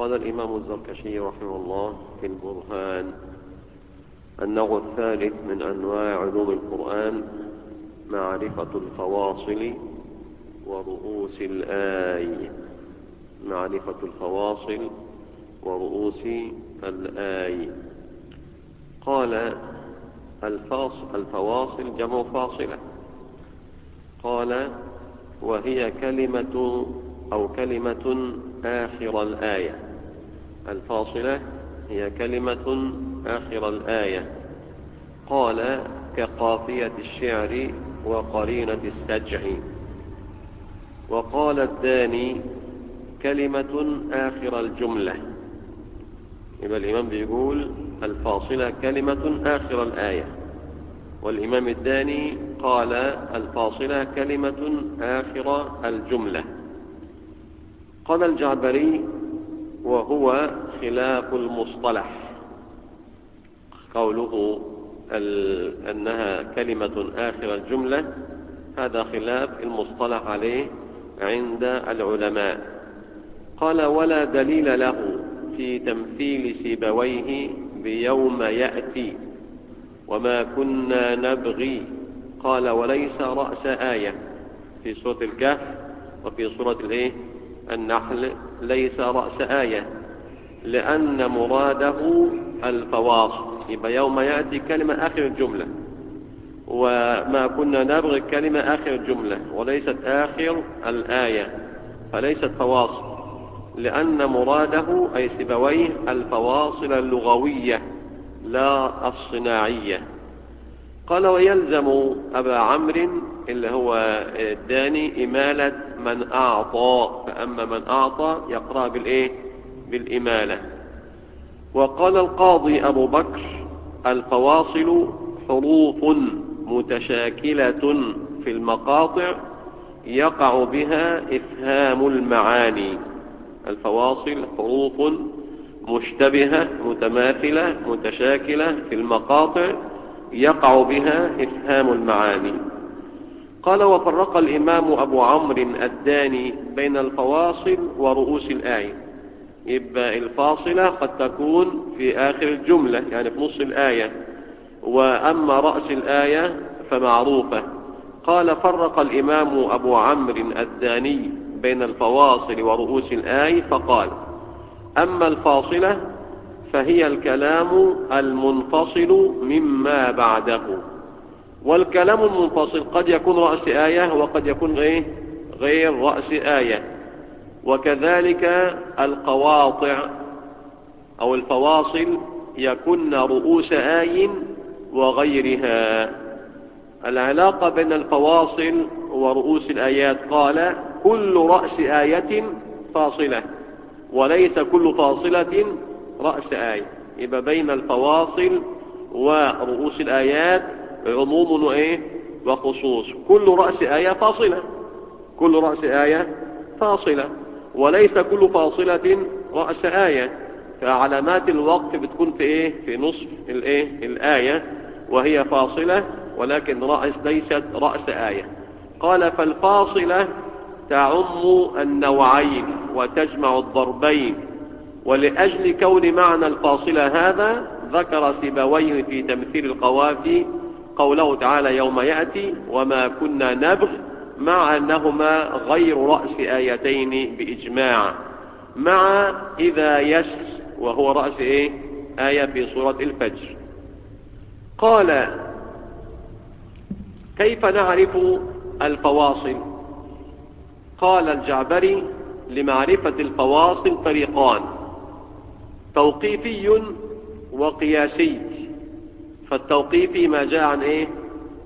قال الإمام الزركشي رحمه الله في البرهان النوع الثالث من أنواع علوم القرآن معرفة الفواصل ورؤوس الآي. معرفة الفواصل ورؤوس الآي. قال الفواصل جمع فاصلة. قال وهي كلمة أو كلمة آخر الآية. الفاصلة هي كلمة آخر الآية. قال كقافية الشعر وقرينة السجع. وقال الداني كلمة آخر الجملة. يبقى الإمام بيقول الفاصلة كلمة آخر الآية. والإمام الداني قال الفاصلة كلمة آخر الجملة. قال الجعبري وهو خلاف المصطلح. قوله أنها كلمة آخر الجملة هذا خلاف المصطلح عليه عند العلماء. قال ولا دليل له في تمثيل سيبويه بيوم يأتي. وما كنا نبغي. قال وليس رأس آية في سورة الكهف وفي سورة الإيه؟ النحل ليس رأس آية لأن مراده الفواصل يبقى يوم يأتي كلمة آخر الجملة. وما كنا نبغي كلمة آخر الجملة وليست آخر الآية فليست فواصل لأن مراده أي سبويه الفواصل اللغوية لا الصناعية. قال ويلزم أبا عمرو اللي هو الداني إمالة من أعطى. فأما من أعطى يقرأ بالإيه؟ بالإمالة. وقال القاضي أبو بكر الفواصل حروف متشاكلة في المقاطع يقع بها إفهام المعاني. الفواصل حروف مشتبهة متماثلة متشاكلة في المقاطع يقع بها إفهام المعاني. قال وفرق الإمام أبو عمرو الداني بين الفواصل ورؤوس الآية. يبقى الفاصلة قد تكون في آخر الجملة يعني في نص الآية. وأما رأس الآية فمعروفة. قال فرق الإمام أبو عمرو الداني بين الفواصل ورؤوس الآية فقال أما الفاصلة فهي الكلام المنفصل مما بعده. والكلام المنفصل قد يكون رأس آية وقد يكون غير, غير رأس آية. وكذلك القواطع أو الفواصل يكن رؤوس آي وغيرها. العلاقة بين الفواصل ورؤوس الآيات قال كل رأس آية فاصلة وليس كل فاصلة رأس آية. يبقى بين الفواصل ورؤوس الآيات عموم وإيه؟ وخصوص. كل رأس آية فاصلة. كل رأس آية فاصلة. وليس كل فاصلة رأس آية. فعلامات الوقف بتكون في إيه؟ في نصف الإيه؟ الآية. وهي فاصلة ولكن رأس ليست رأس آية. قال فالفاصلة تعم النوعين وتجمع الضربين. ولأجل كون معنى الفاصلة هذا ذكر سيبويه في تمثيل القوافي قوله تعالى يوم يأتي وما كنا نبغ مع أنهما غير رأس آيتين بإجماع. مع إذا يس وهو رأس إيه؟ آية في سورة الفجر. قال كيف نعرف الفواصل؟ قال الجعبري لمعرفة الفواصل طريقان توقيفي وقياسي. فالتوقيفي ما جاء عن إيه؟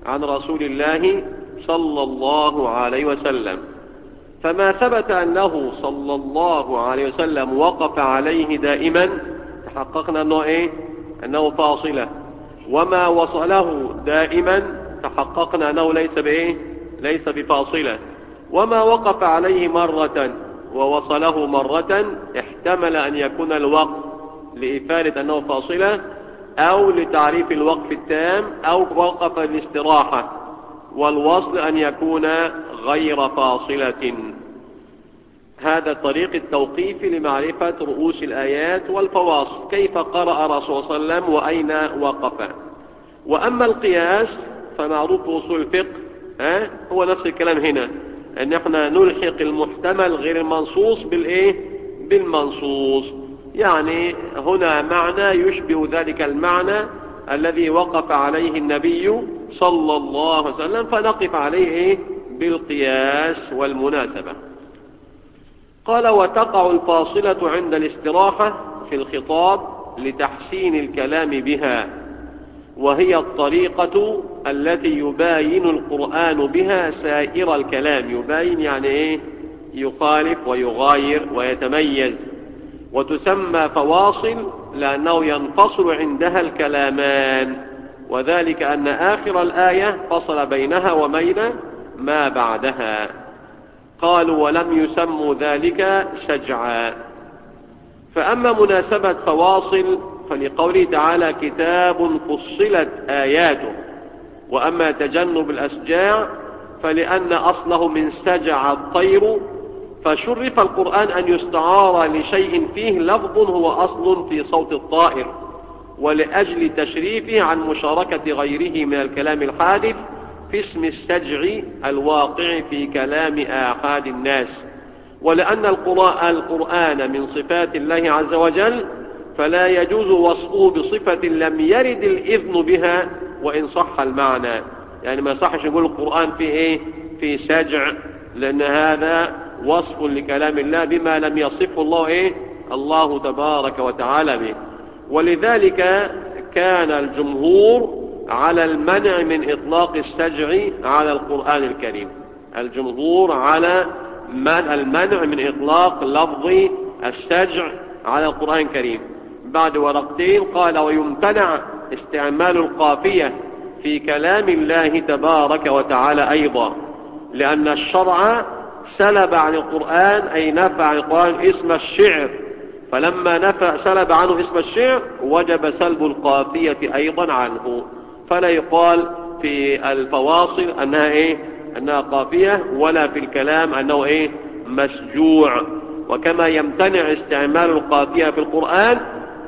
عن رسول الله صلى الله عليه وسلم. فما ثبت أنه صلى الله عليه وسلم وقف عليه دائما تحققنا أنه إيه؟ أنه فاصلة. وما وصله دائما تحققنا أنه ليس بإيه؟ ليس بفاصلة. وما وقف عليه مرة ووصله مرة احتمل أن يكون الوقف لإفادة أنه فاصلة أو لتعريف الوقف التام أو وقف الاستراحة والوصل أن يكون غير فاصلة. هذا الطريق التوقيفي لمعرفة رؤوس الآيات والفواصل. كيف قرأ رسول صلى الله عليه وسلم وأين وقف؟ وأما القياس فمعروف أصول الفقه ها؟ هو نفس الكلام هنا أن إحنا نلحق المحتمل غير المنصوص بالإيه؟ بالمنصوص. يعني هنا معنى يشبه ذلك المعنى الذي وقف عليه النبي صلى الله عليه وسلم فنقف عليه بالقياس والمناسبة. قال وتقع الفاصلة عند الاستراحة في الخطاب لتحسين الكلام بها وهي الطريقة التي يباين القرآن بها سائر الكلام. يباين يعني إيه؟ يخالف ويغاير ويتميز. وتسمى فواصل لأنه ينفصل عندها الكلامان. وذلك أن آخر الآية فصل بينها وبين ما بعدها. قالوا ولم يسموا ذلك سجعا فأما مناسبة فواصل فلقوله تعالى كتاب فصلت آياته. وأما تجنب الأسجاع فلأن أصله من سجع الطير فشرف القرآن أن يستعار لشيء فيه لفظ هو أصل في صوت الطائر ولأجل تشريفه عن مشاركة غيره من الكلام الحادث في اسم السجع الواقع في كلام آحاد الناس. ولأن القرآن من صفات الله عز وجل فلا يجوز وصفه بصفة لم يرد الإذن بها وإن صح المعنى. يعني ما صحش نقول القرآن في إيه؟ في سجع لأن هذا وصف لكلام الله بما لم يصفه الله إيه؟ الله تبارك وتعالى به. ولذلك كان الجمهور على المنع من إطلاق السجع على القرآن الكريم. الجمهور على المنع من إطلاق لفظ السجع على القرآن الكريم. بعد ورقتين قال ويمتنع استعمال القافية في كلام الله تبارك وتعالى أيضا لأن الشرع سلب عن القرآن أي نفع عن القرآن اسم الشعر. فلما نفع سلب عنه اسم الشعر وجب سلب القافية أيضا عنه. فلا يقال في الفواصل أنها إيه؟ أنها قافية ولا في الكلام أنه إيه؟ مسجوع. وكما يمتنع استعمال القافية في القرآن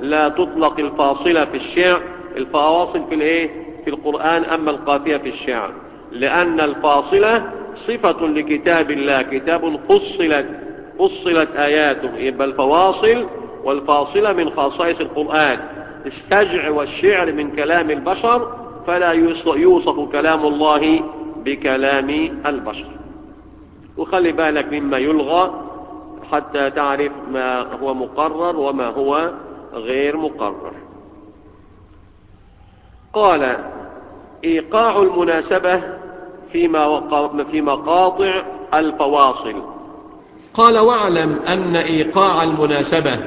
لا تطلق الفاصلة في الشعر الفواصل في الإيه؟ في القرآن أما القافية في الشعر. لأن الفاصلة صفة لكتاب الله كتاب فصلت فصلت آياته. يبقى الفواصل والفاصلة من خصائص القرآن. السجع والشعر من كلام البشر فلا يوصف كلام الله بكلام البشر. وخلي بالك مما يلغى حتى تعرف ما هو مقرر وما هو غير مقرر. قال إيقاع المناسبة في مقاطع الفواصل. قال واعلم أن إيقاع المناسبة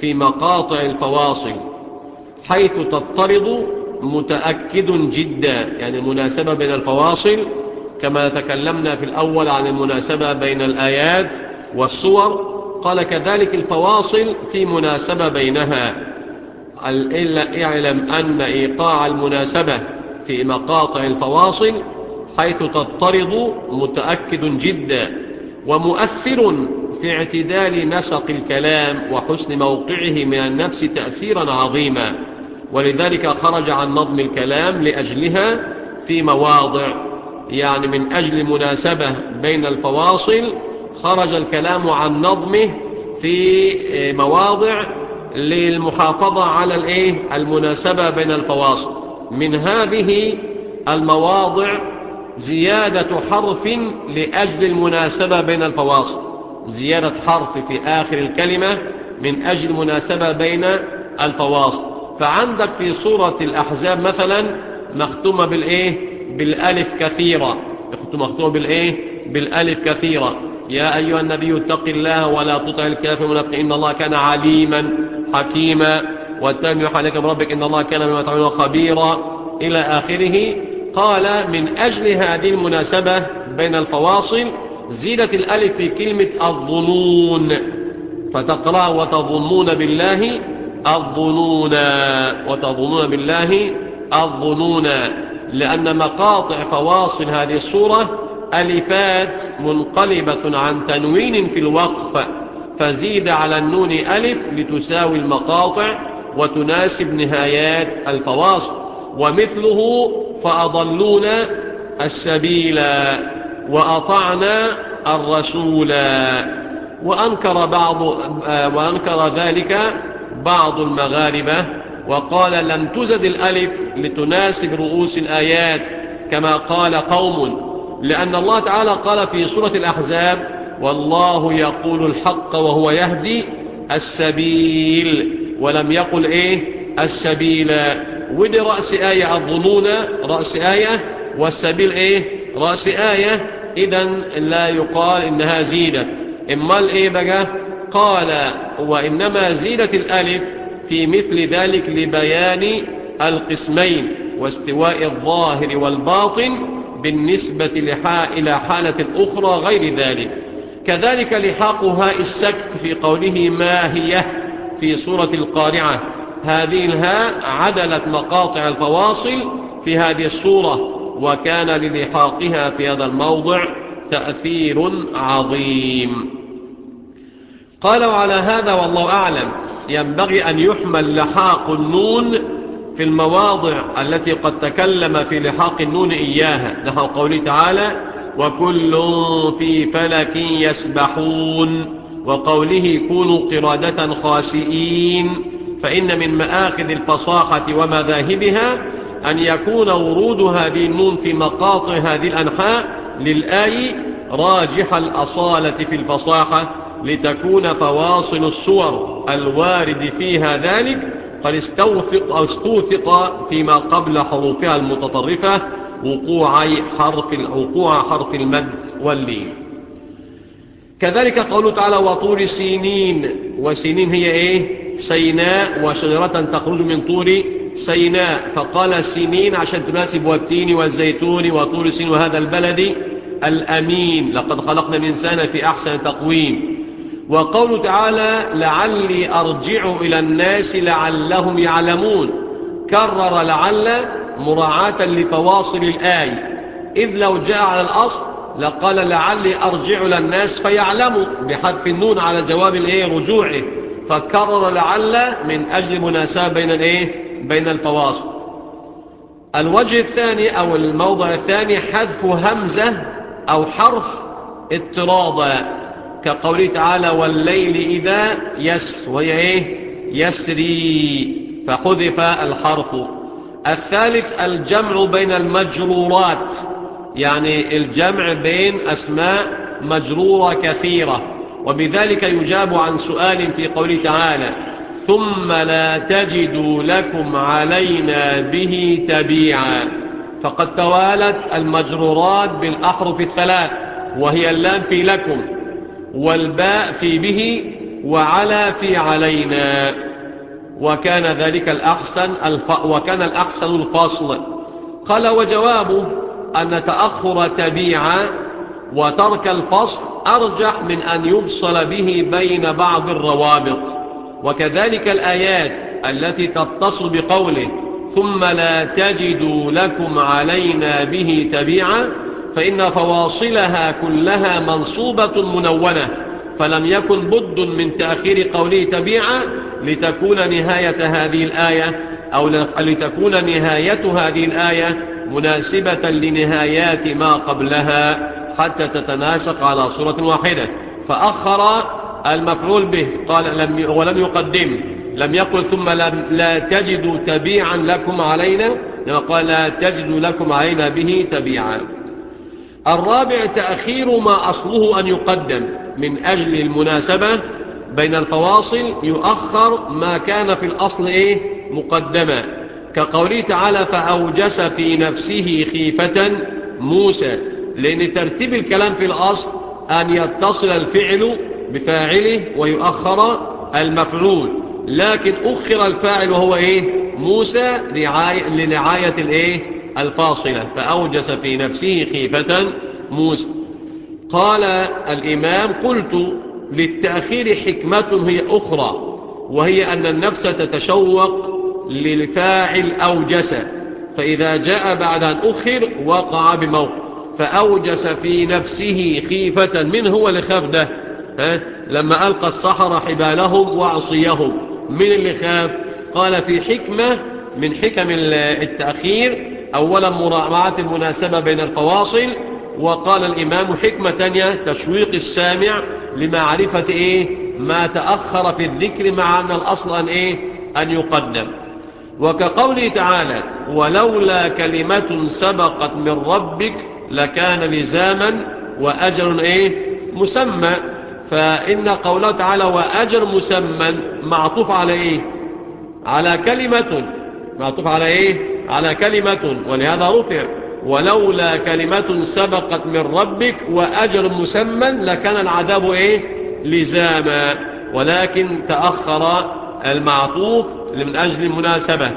في مقاطع الفواصل حيث تضطرد متأكد جدا يعني المناسبة بين الفواصل كما تكلمنا في الأول عن المناسبة بين الآيات والصور. قال كذلك الفواصل في مناسبة بينها. إلا اعلم أن إيقاع المناسبة في مقاطع الفواصل حيث تضطرد متأكد جدا ومؤثر في اعتدال نسق الكلام وحسن موقعه من النفس تأثيرا عظيما. ولذلك خرج عن نظم الكلام لأجلها في مواضع يعني من أجل مناسبة بين الفواصل خرج الكلام عن نظمه في مواضع للمحافظة على الإيه؟ المناسبة بين الفواصل. من هذه المواضع زيادة حرف لأجل المناسبة بين الفواصل. زيادة حرف في آخر الكلمة من أجل مناسبة بين الفواصل. فعندك في سورة الأحزاب مثلا مختومة بالإيه؟ بالألف كثيرة. مختومة بالإيه؟ بالألف كثيرة. يا أيها النبي اتق الله ولا تطع الكافر المنافق إن الله كان عليما حكيما. والتام يوحى لك من ربك. إن الله كان بما تعملون خبيرا. إلى آخره. قال من أجل هذه المناسبة بين الفواصل زيدت الألف في كلمة الظنون فتقرأ وتظنون بالله الظنون وتظنون بالله الظنون لأن مقاطع فواصل هذه السورة ألفات منقلبة عن تنوين في الوقف فزيد على النون ألف لتساوي المقاطع وتناسب نهايات الفواصل ومثله فأضلونا السبيل وأطعنا الرسول. وأنكر, بعض وأنكر ذلك بعض المغاربة. وقال لم تزد الألف لتناسب رؤوس الآيات كما قال قوم لأن الله تعالى قال في سورة الأحزاب والله يقول الحق وهو يهدي السبيل ولم يقل إيه؟ السبيل. ودي رأس آية الظنون رأس آية والسبيل إيه؟ رأس آية. إذا لا يقال إنها زيدة إما الإيه بقى؟ قال وإنما زيدت الألف في مثل ذلك لبيان القسمين واستواء الظاهر والباطن بالنسبة إلى حالة أخرى غير ذلك. كذلك لحاق هاء السكت في قوله ما هي في سورة القارعة. هذه الهاء عدلت مقاطع الفواصل في هذه السورة وكان للحاقها في هذا الموضع تأثير عظيم. قال وعلى هذا والله أعلم ينبغي أن يحمل لحاق النون في المواضع التي قد تكلم في لحاق النون إياها. نحو قوله تعالى وكل في فلك يسبحون. وقوله كونوا قرادة خاسئين. فإن من مآخذ الفصاحة ومذاهبها أن يكون ورود هذه النون في مقاطع هذه الأنحاء للآي راجح الأصالة في الفصاحة لتكون فواصل الصور الوارد فيها ذلك قد استوثق استوثق فيما قبل حروفها المتطرفة وقوع حرف وقوع حرف المد واللين. كذلك قوله تعالى وطور سينين وسينين هي إيه؟ سيناء وشجرة تخرج من طور سيناء. فقال سينين عشان تناسب والتين والزيتون وطور سين وهذا البلد الأمين. لقد خلقنا الإنسان في أحسن تقويم. وقول تعالى لعلي أرجع إلى الناس لعلهم يعلمون. كرر لعل مراعاة لفواصل الآية إذ لو جاء على الأصل لقال لعلي أرجع إلى الناس فيعلموا. بحذف النون على جواب الإيه رجوعه. فكرر لعل من أجل مناسبة بين الإيه؟ بين الفواصل. الوجه الثاني أو الموضع الثاني حذف همزة أو حرف اضطرادا كقوله تعالى والليل إذا يس وهي إيه؟ يسري. فحذف الحرف. الثالث الجمع بين المجرورات يعني الجمع بين أسماء مجرورة كثيرة. وبذلك يجاب عن سؤال في قوله تعالى ثم لا تجدوا لكم علينا به تبيعا. فقد توالت المجرورات بالأحرف الثلاث وهي اللام في لكم والباء في به وعلى في علينا. وكان ذلك الأحسن الف... وكان الأحسن الفصل. قال وجوابه أن تأخر تبيعا وترك الفصل أرجح من أن يفصل به بين بعض الروابط. وكذلك الآيات التي تتصل بقوله ثم لا تجدوا لكم علينا به تبيعا فإن فواصلها كلها منصوبة منونة. فلم يكن بد من تأخير قوله تبيعا لتكون نهاية هذه الآية أو لتكون نهاية هذه الآية مناسبة لنهايات ما قبلها. حتى تتناسق على صورة واحدة. فأخر المفعول به قال لم ولم يقدم لم يقل ثم لم لا تجدوا تبيعا لكم علينا لما قال لا تجدوا لكم علينا به تبيعا. الرابع تأخير ما أصله أن يقدم من أجل المناسبة بين الفواصل يؤخر ما كان في الأصل إيه؟ مقدما كقوله تعالى فأوجس في نفسه خيفة موسى. لأن ترتيب الكلام في الأصل أن يتصل الفعل بفاعله ويؤخر المفعول لكن أخر الفاعل وهو إيه؟ موسى رعاية لرعاية الإيه؟ الفاصلة. فأوجس في نفسه خيفة موسى. قال الإمام قلت للتأخير حكمة هي أخرى وهي أن النفس تتشوق للفاعل أوجس فإذا جاء بعد أن أخر وقع بموقع فأوجس في نفسه خيفة من هو اللي خاف ده ها؟ لما ألقى السحرة حبالهم وعصيهم. من اللي خاف؟ قال في حكمة من حكم التأخير أولا مراعاة المناسبة بين الفواصل وقال الإمام حكمة تانية تشويق السامع لمعرفة إيه؟ ما تأخر في الذكر مع أن الأصل أن إيه؟ أن يقدم. وكقوله تعالى ولولا كلمة سبقت من ربك لكان لزاما وأجر إيه؟ مسمى. فإن قوله تعالى وأجر مسمى معطوف على إيه؟ على كلمة. معطوف على إيه؟ على كلمة. ولهذا رفع. ولولا كلمة سبقت من ربك وأجر مسمى لكان العذاب إيه؟ لزاما. ولكن تأخر المعطوف من أجل المناسبة.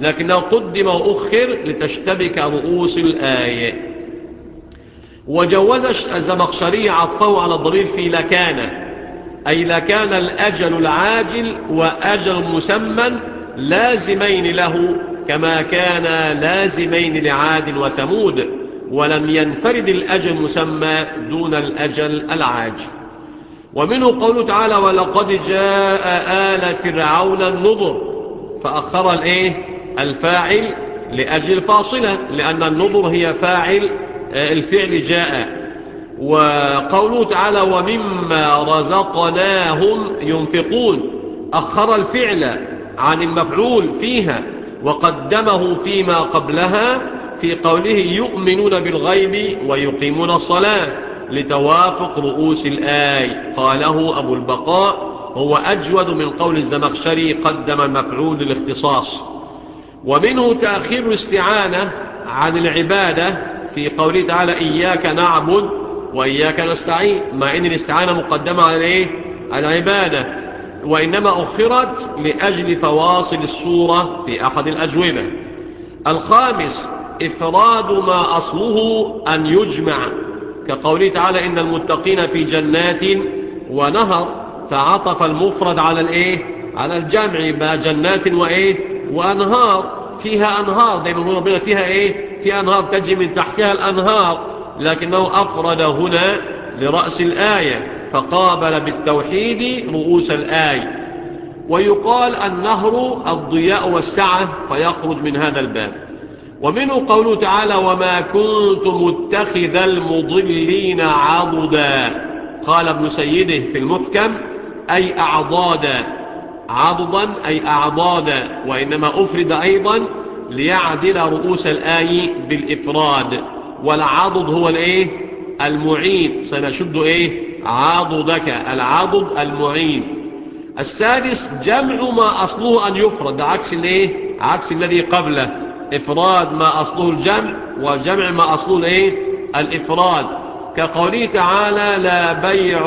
لكنه قدم وأخر لتشتبك رؤوس الآية. وجوز الزمخشري عطفه على الضمير في لكان أي لكان الأجل العاجل وأجل مسمى لازمين له كما كان لازمين لعاد وثمود ولم ينفرد الأجل مسمى دون الأجل العاجل ومنه قوله تعالى ولقد جاء آل فرعون النظر فأخر الإيه؟ الفاعل لأجل الفاصلة لأن النظر هي فاعل الفعل جاء. وقوله تعالى ومما رزقناهم ينفقون. أخر الفعل عن المفعول فيها وقدمه فيما قبلها في قوله يؤمنون بالغيب ويقيمون الصلاة لتوافق رؤوس الآي. قاله أبو البقاء هو أجود من قول الزمخشري قدم المفعول للاختصاص. ومنه تأخير الاستعانة عن العبادة في قوله تعالى إياك نعبد وإياك نستعين مع أن الاستعانة مقدمة على إيه؟ العبادة وإنما أخرت لأجل فواصل الصورة في أحد الأجوبة الخامس إفراد ما أصله أن يجمع كقوله تعالى إن المتقين في جنات ونهر فعطف المفرد على الإيه؟ على الجمع بقى جنات وإيه؟ وأنهار فيها أنهار دايما ربنا فيها إيه؟ في أنهار تجي من تحتها الأنهار لكنه أفرد هنا لرأس الآية فقابل بالتوحيد رؤوس الآية. ويقال النهر الضياء والسعة فيخرج من هذا الباب. ومنه قوله تعالى وما كنت متخذ المضلين عضدا قال ابن سيده في المحكم أي أعضادا عضدا أي أعضادا وإنما أفرد أيضا ليعدل رؤوس الآي بالإفراد والعضد هو الإيه؟ المعين. سنشد إيه؟ عضدك العضد المعين. السادس جمع ما أصله أن يفرد عكس الإيه؟ عكس الذي قبله. إفراد ما أصله الجمع وجمع ما أصله الإيه؟ الإفراد. كقوله تعالى لا بيع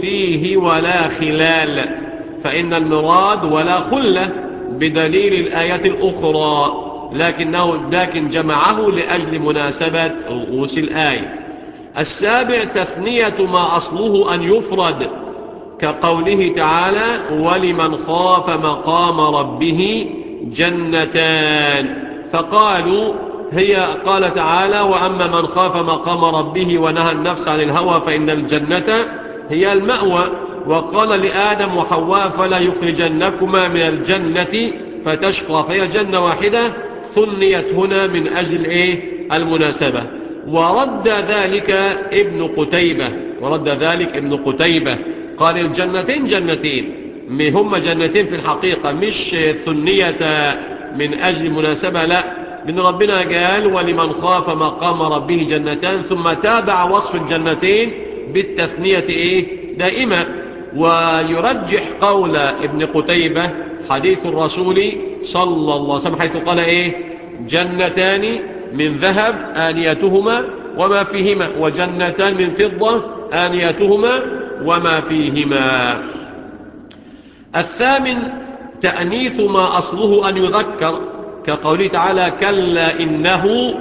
فيه ولا خلال فإن المراد ولا خلة بدليل الآية الأخرى. لكنه لكن جمعه لأجل مناسبة رؤوس الآية. السابع تثنية ما أصله أن يفرد كقوله تعالى ولمن خاف مقام ربه جنتان فقالوا هي قال تعالى وأما من خاف مقام ربه ونهى النفس عن الهوى فإن الجنة هي المأوى وقال لآدم وحواء فلا يخرجنكما من الجنة فتشقى فهي جنة واحدة ثنيت هنا من أجل إيه؟ المناسبة. ورد ذلك ابن قتيبة. ورد ذلك ابن قتيبة. قال الجنتين جنتين. هم جنتين في الحقيقة. مش ثنية من أجل مناسبة لا. من ربنا قال ولمن خاف مقام ربه جنتان ثم تابع وصف الجنتين بالتثنية إيه؟ دائما. ويرجح قول ابن قتيبة حديث الرسول صلى الله عليه وسلم حيث قال إيه؟ جنتان من ذهب آنيتهما وما فيهما وجنتان من فضة آنيتهما وما فيهما. الثامن تأنيث ما أصله أن يذكر كقوله تعالى كلا إنه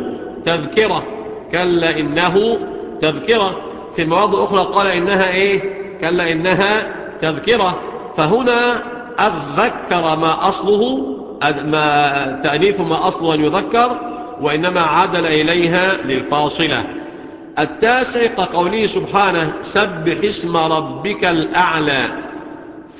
تذكرة كلا إنه تذكرة. في مواضع أخرى قال إنها إيه؟ كلا إنها تذكرة. فهنا أذكر ما أصله ما تأنيث ما أصله أن يذكر وإنما عدل إليها للفاصلة. التاسع كقوله سبحانه سبح اسم ربك الأعلى.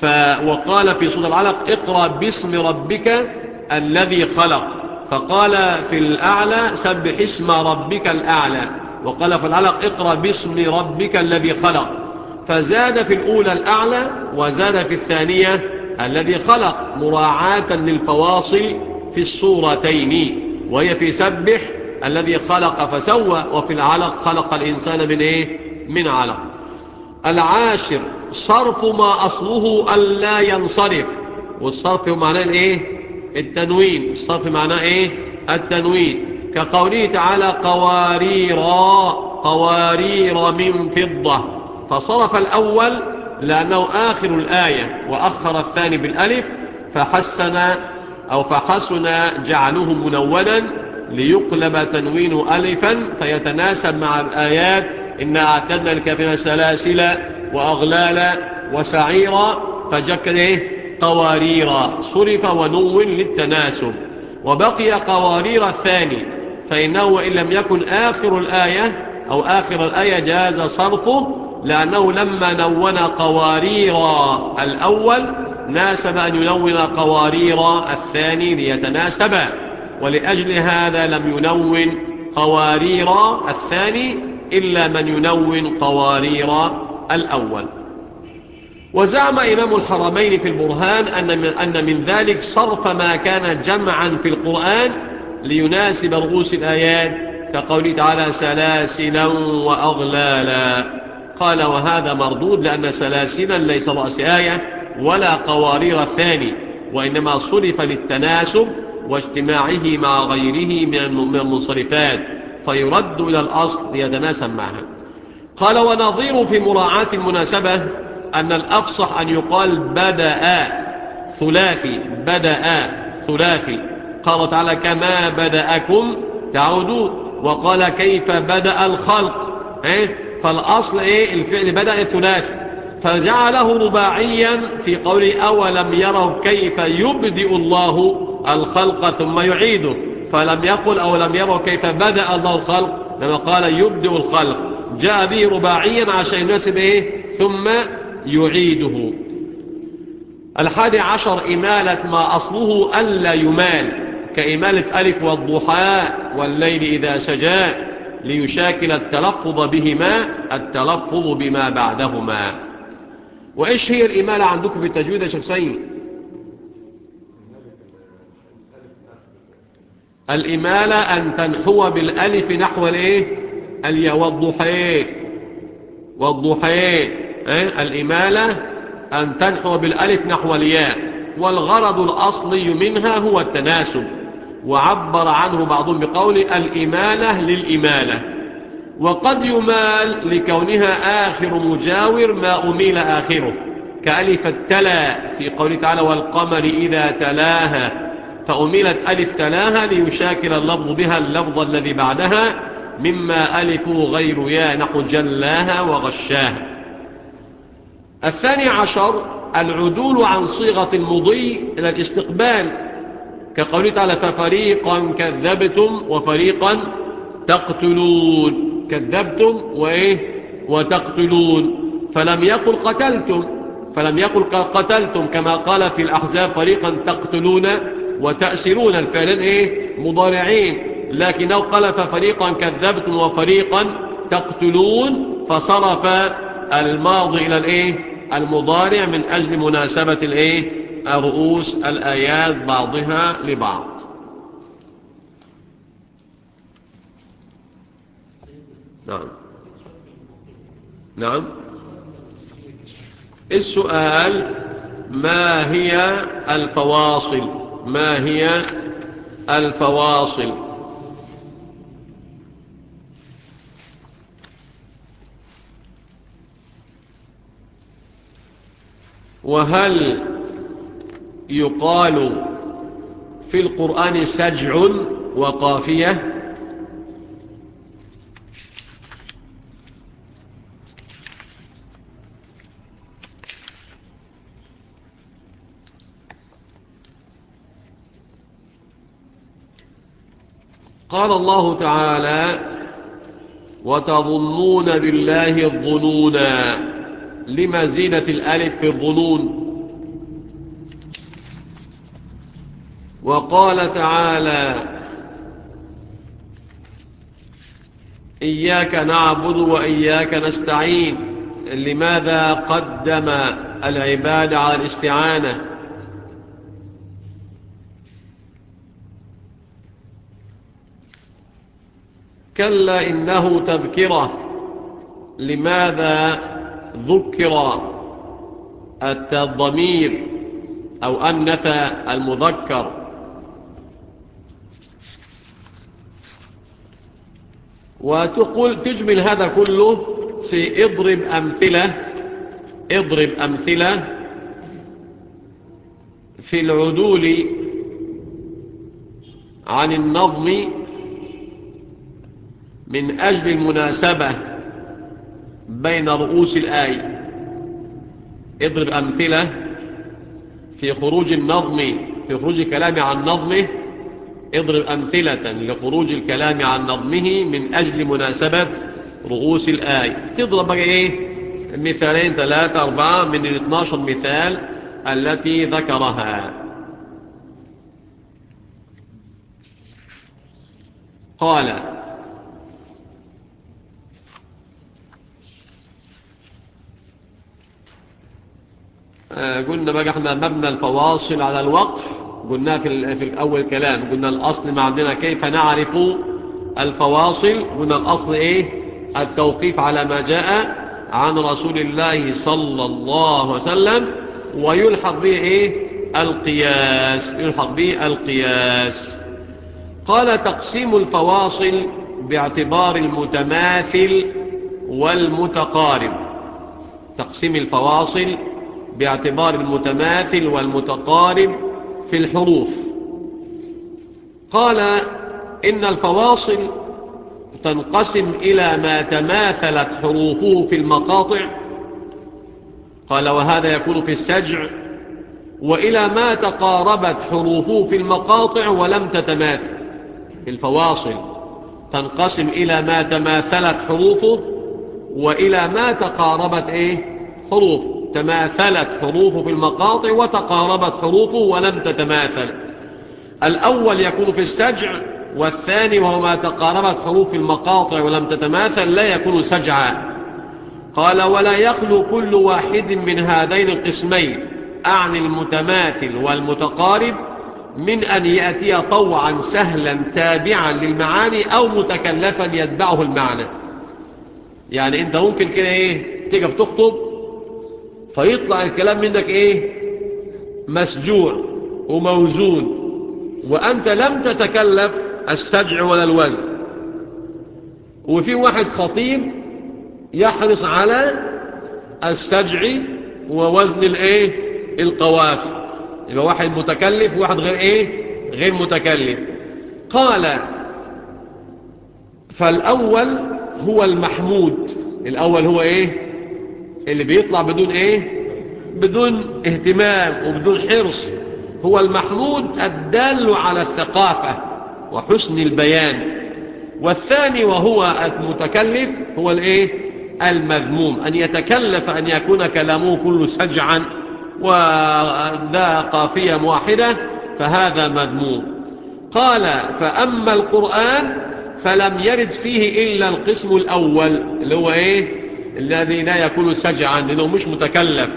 ف وقال في سورة العلق اقرأ باسم ربك الذي خلق. فقال في الأعلى سبح اسم ربك الأعلى. وقال في العلق اقرأ باسم ربك الذي خلق. فزاد في الأولى الأعلى وزاد في الثانية الذي خلق مراعاة للفواصل في الصورتين وهي في سبح الذي خلق فسوى وفي العلق خلق الإنسان من إيه؟ من علق العاشر صرف ما أصله ألا ينصرف والصرف معناه الإيه؟ التنوين الصرف معناه إيه؟ التنوين كقوله تعالى قواريرا قوارير من فضة فصرف الأول لأنه آخر الآية وأخر الثاني بالألف فحسن أو فحسن جعله منونا ليقلب تنوين ألفا فيتناسب مع الآيات إنا أعتدنا الكافرين سلاسل وأغلالا وسعيرا فجك إيه؟ قواريرا صرف ونون للتناسب. وبقي قوارير الثاني فإنه إن لم يكن آخر الآية أو آخر الآية جاز صرفه لأنه لما نون قوارير الأول ناسب أن ينون قوارير الثاني ليتناسبا ولأجل هذا لم ينون قوارير الثاني إلا من ينون قوارير الأول. وزعم إمام الحرمين في البرهان أن من, أن من ذلك صرف ما كان جمعا في القرآن ليناسب رؤوس الآيات كقوله تعالى سلاسلا وأغلالا. قال وهذا مردود لأن سلاسلا ليس رأس آية ولا قوارير الثاني وإنما صرف للتناسب واجتماعه مع غيره من المنصرفات فيرد إلى الأصل ليتناسب معها قال ونظير في مراعاة المناسبة أن الأفصح أن يقال بدأ ثلاثي بدأ ثلاثي قال تعالى كما بدأكم تعودوا وقال كيف بدأ الخلق إيه؟ فالأصل إيه؟ الفعل بدأ الثلاثي. فجعله رباعيا في قوله أولم يروا كيف يبدئ الله الخلق ثم يعيده. فلم يقل أو لم يروا كيف بدأ الله الخلق لما قال يبدئ الخلق. جاء به رباعيا عشان يناسب إيه؟ ثم يعيده. الحادي عشر إمالة ما أصله ألا يمال كإمالة ألف والضحاء والليل إذا سجى ليشاكل التلفظ بهما التلفظ بما بعدهما. وإيش هي الإمالة عندكم في التجويد يا شخصين الإمالة أن تنحو بالألف نحو الإيه؟ الياء والضحية والضحية إيه؟ الإمالة أن تنحو بالألف نحو الياء. والغرض الأصلي منها هو التناسب. وعبر عنه بعضهم بقول الإمالة للإمالة. وقد يمال لكونها آخر مجاور ما أميل آخره. كألف التلا في قوله تعالى والقمر إذا تلاها. فأميلت ألف تلاها ليشاكل اللفظ بها اللفظ الذي بعدها. مما ألف غير يا نحو جلاها وغشاها. الثاني عشر العدول عن صيغة المضي إلى الاستقبال. كقوله تعالى ففريقا كذبتم وفريقا تقتلون. كذبتم وإيه؟ وتقتلون. فلم يقل قتلتم. فلم يقل قتلتم كما قال في الأحزاب فريقا تقتلون وتأسرون الفعلين إيه؟ مضارعين. لكنه قال ففريقا كذبتم وفريقا تقتلون. فصرف الماضي إلى الإيه؟ المضارع من أجل مناسبة الإيه؟ رؤوس الآيات بعضها لبعض. نعم. نعم. السؤال ما هي الفواصل؟ ما هي الفواصل؟ وهل يقال في القرآن سجع وقافية. قال الله تعالى وتظنون بالله الظنونا. لما زينة الألف في الظنون؟ وقال تعالى إياك نعبد وإياك نستعين. لماذا قدم العباد على الاستعانة؟ كلا إنه تذكرة. لماذا ذكر الضمير أو أنث المذكر؟ وتقول تجمل هذا كله في اضرب أمثلة اضرب أمثلة في العدول عن النظم من أجل المناسبة بين رؤوس الآية اضرب أمثلة في خروج النظم في خروج الكلام عن نظمه. اضرب أمثلة لخروج الكلام عن نظمه من أجل مناسبة رؤوس الآية. تضرب بقى إيه؟ مثالين ثلاثة أربعة من ال 12 مثال التي ذكرها. قال قلنا بقى إحنا مبنى الفواصل على الوقف. قلنا في, في الأول كلام قلنا الأصل ما عندنا كيف نعرف الفواصل قلنا الأصل إيه؟ التوقيف على ما جاء عن رسول الله صلى الله عليه وسلم ويلحق به إيه؟ القياس يلحق به القياس. قال تقسيم الفواصل باعتبار المتماثل والمتقارب. تقسيم الفواصل باعتبار المتماثل والمتقارب في الحروف. قال إن الفواصل تنقسم إلى ما تماثلت حروفه في المقاطع. قال وهذا يكون في السجع. وإلى ما تقاربت حروفه في المقاطع ولم تتماثل. الفواصل تنقسم إلى ما تماثلت حروفه وإلى ما تقاربت إيه؟ حروفه. تماثلت حروفه في المقاطع وتقاربت حروفه ولم تتماثل. الأول يكون في السجع والثاني وهو ما تقاربت حروف المقاطع ولم تتماثل لا يكون سجعا. قال ولا يخلو كل واحد من هذين القسمين أعني المتماثل والمتقارب من أن يأتي طوعا سهلا تابعا للمعاني أو متكلفا يتبعه المعنى. يعني أنت ممكن كده إيه تقف تخطب فيطلع الكلام منك إيه؟ مسجوع وموزون. وأنت لم تتكلف السجع ولا الوزن. وفي واحد خطيب يحرص على السجع ووزن الإيه؟ القوافي يبقى واحد متكلف وواحد غير إيه؟ غير متكلف. قال فالأول هو المحمود. الأول هو إيه؟ اللي بيطلع بدون إيه؟ بدون اهتمام وبدون حرص. هو المحمود الدال على الثقافة وحسن البيان. والثاني وهو المتكلف هو الإيه؟ المذموم. أن يتكلف أن يكون كلامه كله سجعا وذا قافية واحدة فهذا مذموم. قال فأما القرآن فلم يرد فيه إلا القسم الأول اللي هو إيه؟ الذي لا يكون سجعا لأنه مش متكلف.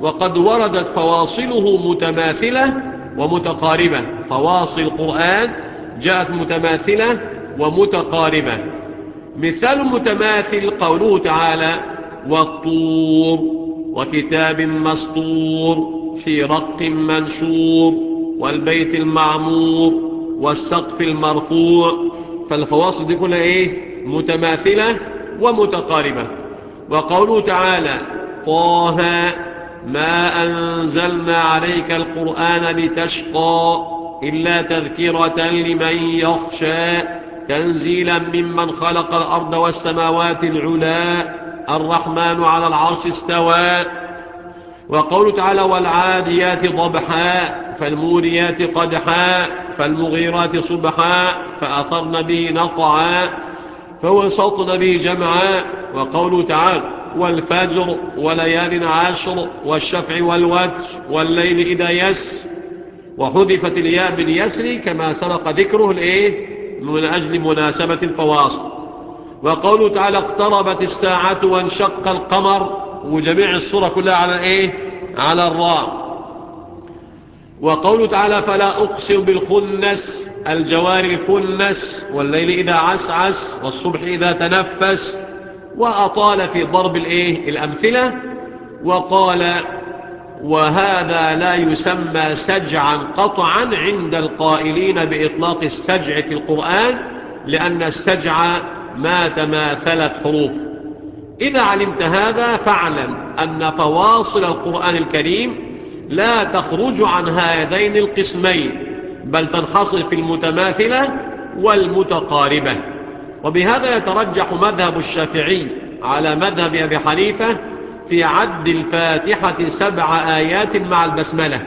وقد وردت فواصله متماثلة ومتقاربة. فواصل القرآن جاءت متماثلة ومتقاربة. مثال متماثل قوله تعالى والطور وكتاب مسطور في رق منشور والبيت المعمور والسقف المرفوع. فالفواصل دي كلها إيه؟ متماثلة ومتقاربة. وقوله تعالى طه ما أنزلنا عليك القرآن لتشقى إلا تذكرة لمن يخشى تنزيلا ممن خلق الأرض والسماوات العلا الرحمن على العرش استوى. وقول تعالى والعاديات ضبحا فالموريات قدحا فالمغيرات صبحا فأثرن به نقعا فوسطن به جمعا. وقوله تعالى والفجر وليال عشر والشفع والوتر والليل إذا يس وحذفت الياء من يسري كما سبق ذكره الإيه؟ من أجل مناسبة الفواصل. وقوله تعالى اقتربت الساعة وانشق القمر. وجميع الصورة كلها على إيه؟ على الراء. وقوله تعالى فلا أقسم بالخنس الجوار الكنس والليل إذا عسعس والصبح إذا تنفس. وأطال في ضرب الإيه؟ الأمثلة وقال وهذا لا يسمى سجعا قطعا عند القائلين بإطلاق السجع في القرآن لأن السجع ما تماثلت حروف. إذا علمت هذا فاعلم أن فواصل القرآن الكريم لا تخرج عن هذين القسمين بل تنحصر في المتماثلة والمتقاربة. وبهذا يترجح مذهب الشافعي على مذهب أبي حنيفة في عد الفاتحة سبع آيات مع البسملة.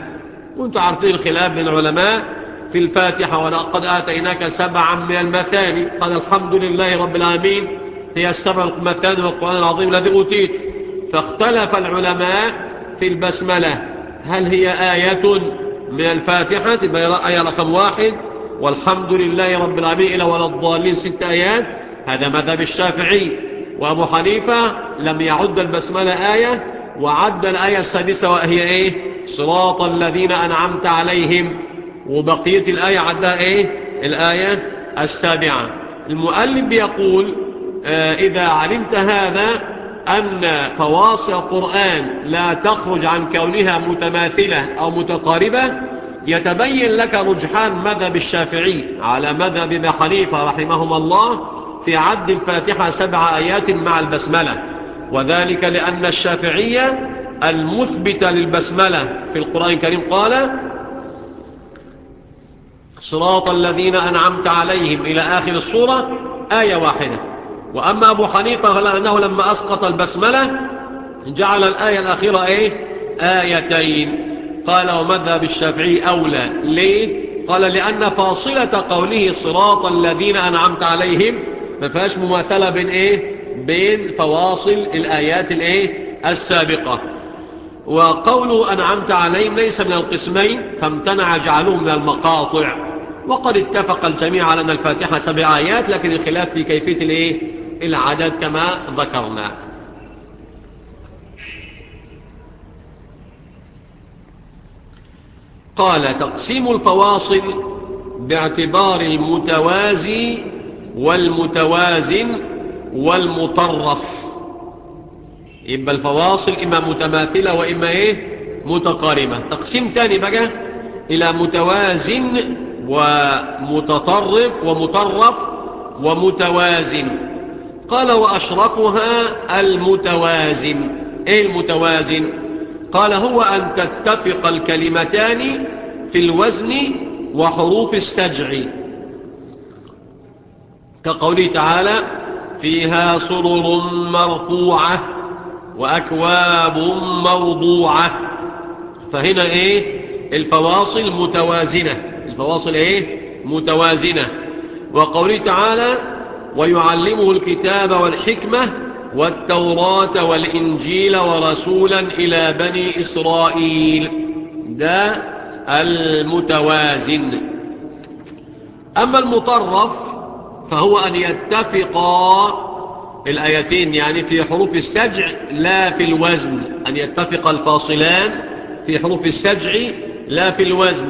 وأنتم عارفين الخلاف بين العلماء في الفاتحة ولقد آتيناك سبعا من المثاني. قال الحمد لله رب العالمين. هي السبع المثاني والقرآن العظيم الذي أوتيت. فاختلف العلماء في البسملة. هل هي آية من الفاتحة؟ تبقى آية رقم واحد. والحمد لله رب العالمين إلى ولا الضالين ست آيات. هذا مذهب الشافعي. وأبو حنيفة لم يعد البسملة آية وعد الآية السادسة وهي إيه؟ صراط الذين أنعمت عليهم. وبقية الآية عدها إيه؟ الآية السابعة. المؤلف يقول آه إذا علمت هذا أن فواصل القرآن لا تخرج عن كونها متماثلة أو متقاربة يتبين لك رجحان مذهب الشافعي على مذهب ابن حنيفة رحمهما الله في عد الفاتحة سبع آيات مع البسملة. وذلك لأن الشافعية المثبتة للبسملة في القرآن الكريم قال صراط الذين أنعمت عليهم إلى آخر الصورة آية واحدة. وأما أبو حنيفة فلأنه لما أسقط البسملة جعل الآية الأخيرة إيه؟ آيتين. قال ومذهب الشافعي أولى ليه؟ قال لأن فاصلة قوله صراط الذين أنعمت عليهم ما فيهاش مماثلة بين إيه؟ بين فواصل الآيات الإيه؟ السابقة وقول أنعمت عليهم ليس من القسمين فامتنع جعلهم من المقاطع وقد اتفق الجميع على أن الفاتحة سبع آيات لكن الخلاف في كيفية الإيه؟ العدد كما ذكرنا قال تقسيم الفواصل باعتبار المتوازي والمتوازن والمطرف. يبقى الفواصل إما متماثلة وإما إيه؟ متقاربة. تقسيم تاني بقى إلى متوازن ومتطرف ومطرف ومتوازن. قال وأشرفها المتوازن. إيه المتوازن؟ قال هو أن تتفق الكلمتان في الوزن وحروف السجع. كقوله تعالى فيها سرر مرفوعة وأكواب موضوعة. فهنا إيه؟ الفواصل متوازنة. الفواصل إيه؟ متوازنة. وقوله تعالى ويعلمه الكتاب والحكمة والتوراة والإنجيل ورسولا إلى بني إسرائيل. ده المتوازن. أما المطرف فهو أن يتفقا الآيتين يعني في حروف السجع لا في الوزن أن يتفق الفاصلان في حروف السجع لا في الوزن.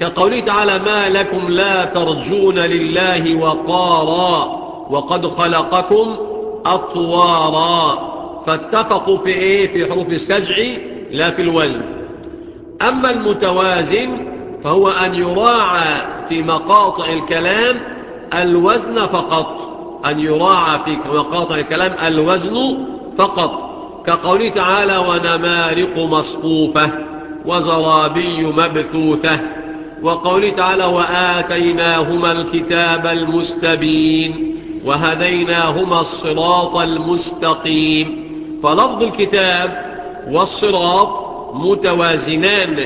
كقوله تعالى ما لكم لا ترجون لله وقارا وقد خلقكم أطوارا. فاتفقوا في إيه؟ في حروف السجع لا في الوزن. أما المتوازن فهو أن يراعى في مقاطع الكلام الوزن فقط. أن يراعى في مقاطع الكلام الوزن فقط. كقوله تعالى ونمارق مصفوفة وزرابي مبثوثة وقوله تعالى وآتيناهما الكتاب المستبين وهديناهما الصراط المستقيم. فلفظ الكتاب والصراط متوازنان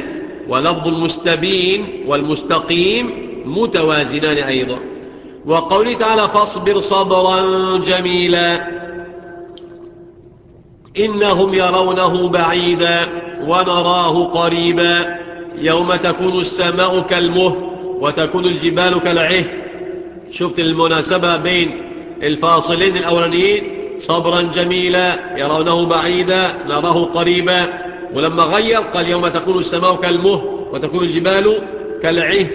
ولفظ المستبين والمستقيم متوازنان أيضا. وقوله تعالى فاصبر صبرا جميلا إنهم يرونه بعيدا ونراه قريبا. يوم تكون السماء كالمه وتكون الجبال كالعه شفت المناسبة بين الفاصلين الأولانيين صبرا جميلا يرونه بعيدا نراه قريبا. ولما غير قال يوم تكون السماء كالمه وتكون الجبال كالعه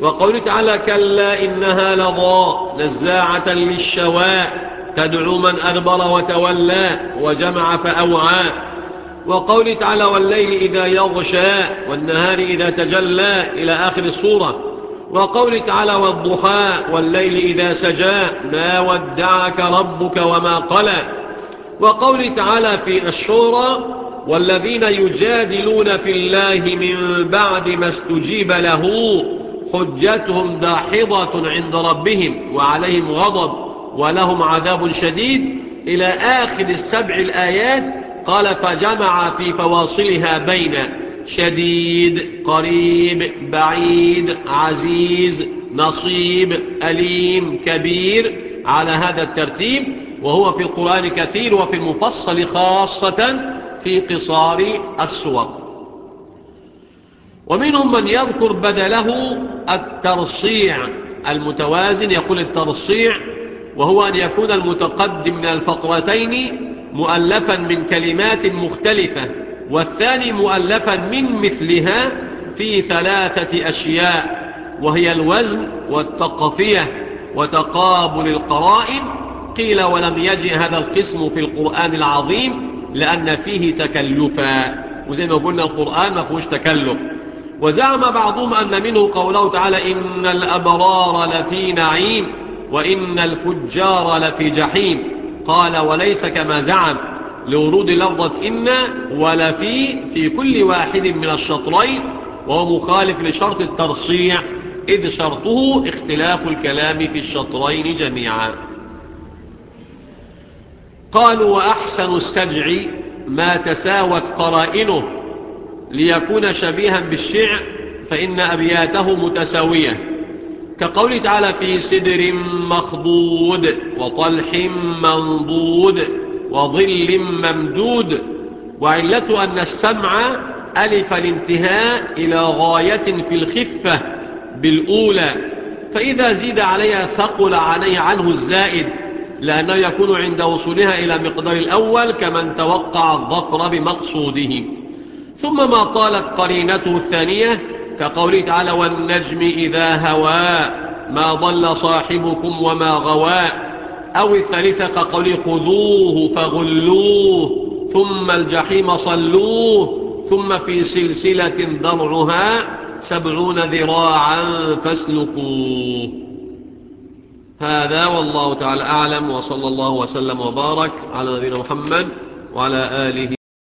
وقوله تعالى كلا إنها لضاء نزاعة للشواء تدعو من أدبر وتولى وجمع فأوعى. وقوله تعالى والليل إذا يغشى والنهار إذا تجلى إلى آخر السورة. وقوله تعالى والضحى والليل إذا سجى ما ودعك ربك وما قلى. وقوله تعالى في الشورى والذين يجادلون في الله من بعد ما استجيب له حجتهم داحضة عند ربهم وعليهم غضب ولهم عذاب شديد. إلى آخر السبع الآيات قال فجمع في فواصلها بين شديد قريب بعيد عزيز نصيب أليم كبير. على هذا الترتيب وهو في القرآن كثير وفي المفصل خاصة في قصار السور. ومنهم من يذكر بدله الترصيع المتوازن يقول الترصيع وهو أن يكون المتقدم من الفقرتين مؤلفا من كلمات مختلفة. والثاني مؤلفا من مثلها في ثلاثة أشياء وهي الوزن والتقفية وتقابل القرائن. قيل ولم يجئ هذا القسم في القرآن العظيم لأن فيه تكلفا. وزي ما قلنا القرآن ما فيهوش تكلف. وزعم بعضهم أن منه قوله تعالى إن الأبرار لفي نعيم وإن الفجار لفي جحيم. قال وليس كما زعم. لورود لفظة إن ولا في في كل واحد من الشطرين وهو مخالف لشرط الترصيع إذ شرطه اختلاف الكلام في الشطرين جميعا. قالوا وأحسن السجع ما تساوت قرائنه ليكون شبيها بالشعر فإن أبياته متساوية. كقول تعالى في سدر مخضود وطلح منضود. وظل ممدود وعلة أن السمع ألف الانتهاء إلى غاية في الخفة بالأولى. فإذا زيد عليها ثقل عليه عنه الزائد لأنه يكون عند وصولها إلى مقدار الأول كمن توقع الظفر بمقصوده. ثم ما طالت قرينته الثانية كقوله تعالى والنجم إذا هوى ما ضل صاحبكم وما غوى أو الثالثة كقوله خذوه فغلوه ثم الجحيم صلوه ثم في سلسلة ضرعها سبعون ذراعا فاسلكوه. هذا والله تعالى أعلم وصلى الله وسلم وبارك على نبينا محمد وعلى آله